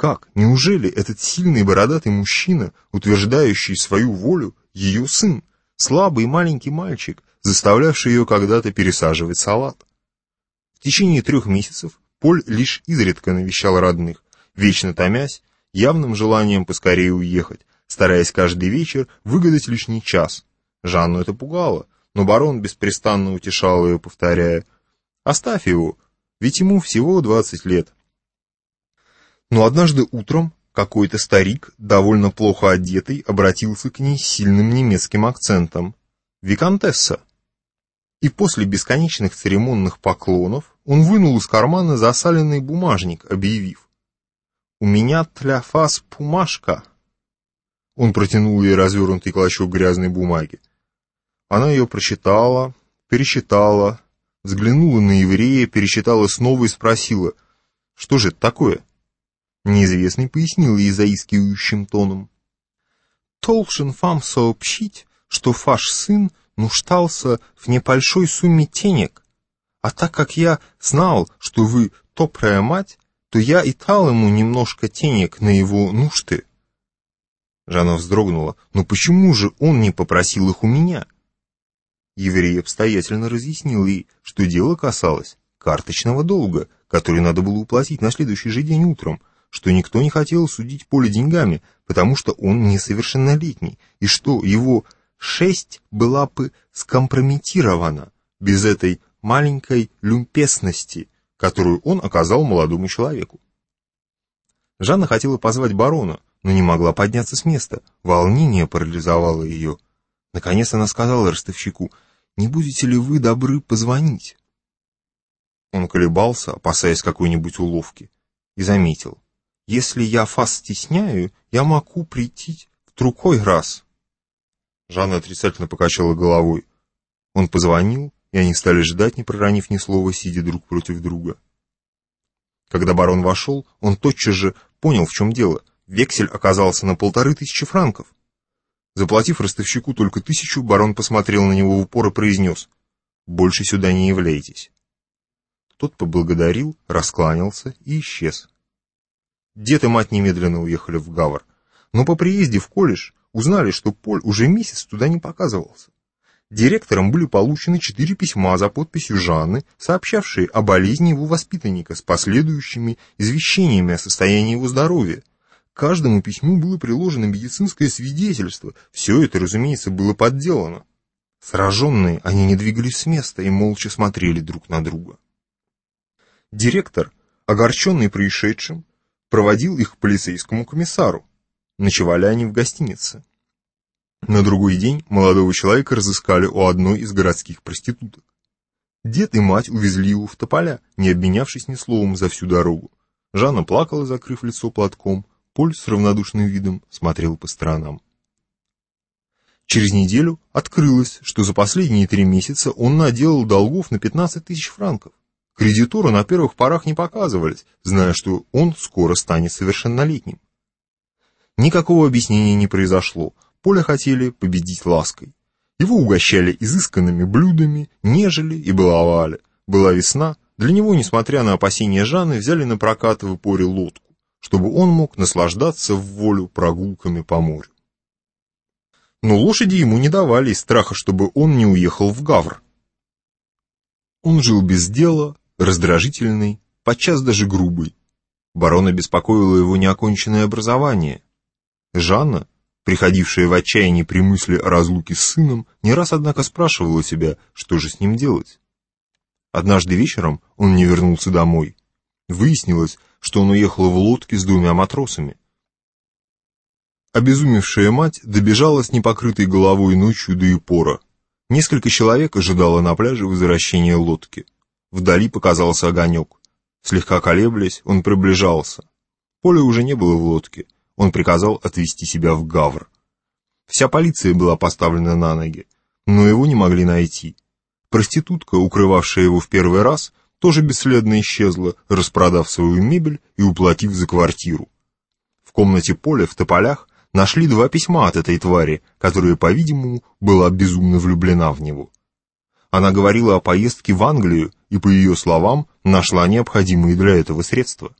Как? Неужели этот сильный бородатый мужчина, утверждающий свою волю, ее сын, слабый маленький мальчик, заставлявший ее когда-то пересаживать салат? В течение трех месяцев Поль лишь изредка навещал родных, вечно томясь, явным желанием поскорее уехать, стараясь каждый вечер выгадать лишний час. Жанну это пугало, но барон беспрестанно утешал ее, повторяя, «Оставь его, ведь ему всего двадцать лет». Но однажды утром какой-то старик, довольно плохо одетый, обратился к ней с сильным немецким акцентом. «Викантесса». И после бесконечных церемонных поклонов он вынул из кармана засаленный бумажник, объявив. «У меня тля фас пумашка». Он протянул ей развернутый клочок грязной бумаги. Она ее прочитала, пересчитала, взглянула на еврея, пересчитала снова и спросила, «Что же это такое?» Неизвестный пояснил ей заискивающим тоном. «Толшин вам сообщить, что ваш сын нуждался в небольшой сумме денег, а так как я знал, что вы топлая мать, то я и дал ему немножко денег на его нужды». Жанна вздрогнула. «Но почему же он не попросил их у меня?» Еврей обстоятельно разъяснил ей, что дело касалось карточного долга, который надо было уплатить на следующий же день утром, что никто не хотел судить Поле деньгами, потому что он несовершеннолетний, и что его шесть была бы скомпрометирована без этой маленькой люмпесности, которую он оказал молодому человеку. Жанна хотела позвать барона, но не могла подняться с места. Волнение парализовало ее. Наконец она сказала ростовщику, «Не будете ли вы добры позвонить?» Он колебался, опасаясь какой-нибудь уловки, и заметил, если я вас стесняю, я могу прийти в другой раз. Жанна отрицательно покачала головой. Он позвонил, и они стали ждать, не проронив ни слова, сидя друг против друга. Когда барон вошел, он тотчас же понял, в чем дело. Вексель оказался на полторы тысячи франков. Заплатив ростовщику только тысячу, барон посмотрел на него в упор и произнес «Больше сюда не являйтесь». Тот поблагодарил, раскланялся и исчез. Дед и мать немедленно уехали в Гавр. Но по приезде в колледж узнали, что Поль уже месяц туда не показывался. Директором были получены четыре письма за подписью Жанны, сообщавшие о болезни его воспитанника с последующими извещениями о состоянии его здоровья. К каждому письму было приложено медицинское свидетельство. Все это, разумеется, было подделано. Сраженные, они не двигались с места и молча смотрели друг на друга. Директор, огорченный происшедшим, проводил их к полицейскому комиссару. Ночевали они в гостинице. На другой день молодого человека разыскали у одной из городских проституток. Дед и мать увезли его в тополя, не обменявшись ни словом за всю дорогу. Жанна плакала, закрыв лицо платком. Поль с равнодушным видом смотрел по сторонам. Через неделю открылось, что за последние три месяца он наделал долгов на 15 тысяч франков. Кредиторы на первых порах не показывались, зная, что он скоро станет совершеннолетним. Никакого объяснения не произошло, Поля хотели победить лаской. Его угощали изысканными блюдами, нежели и баловали. Была весна, для него, несмотря на опасения Жанны, взяли на прокат в Ипоре лодку, чтобы он мог наслаждаться в волю прогулками по морю. Но лошади ему не давали из страха, чтобы он не уехал в Гавр. Он жил без дела, раздражительный, подчас даже грубый. Барона беспокоило его неоконченное образование. Жанна, приходившая в отчаяние при мысли о разлуке с сыном, не раз, однако, спрашивала себя, что же с ним делать. Однажды вечером он не вернулся домой. Выяснилось, что он уехал в лодке с двумя матросами. Обезумевшая мать добежала с непокрытой головой ночью до Ипора. Несколько человек ожидало на пляже возвращения лодки. Вдали показался огонек. Слегка колеблясь, он приближался. Поля уже не было в лодке. Он приказал отвезти себя в Гавр. Вся полиция была поставлена на ноги, но его не могли найти. Проститутка, укрывавшая его в первый раз, тоже бесследно исчезла, распродав свою мебель и уплатив за квартиру. В комнате Поля в тополях нашли два письма от этой твари, которая, по-видимому, была безумно влюблена в него. Она говорила о поездке в Англию и, по ее словам, нашла необходимые для этого средства.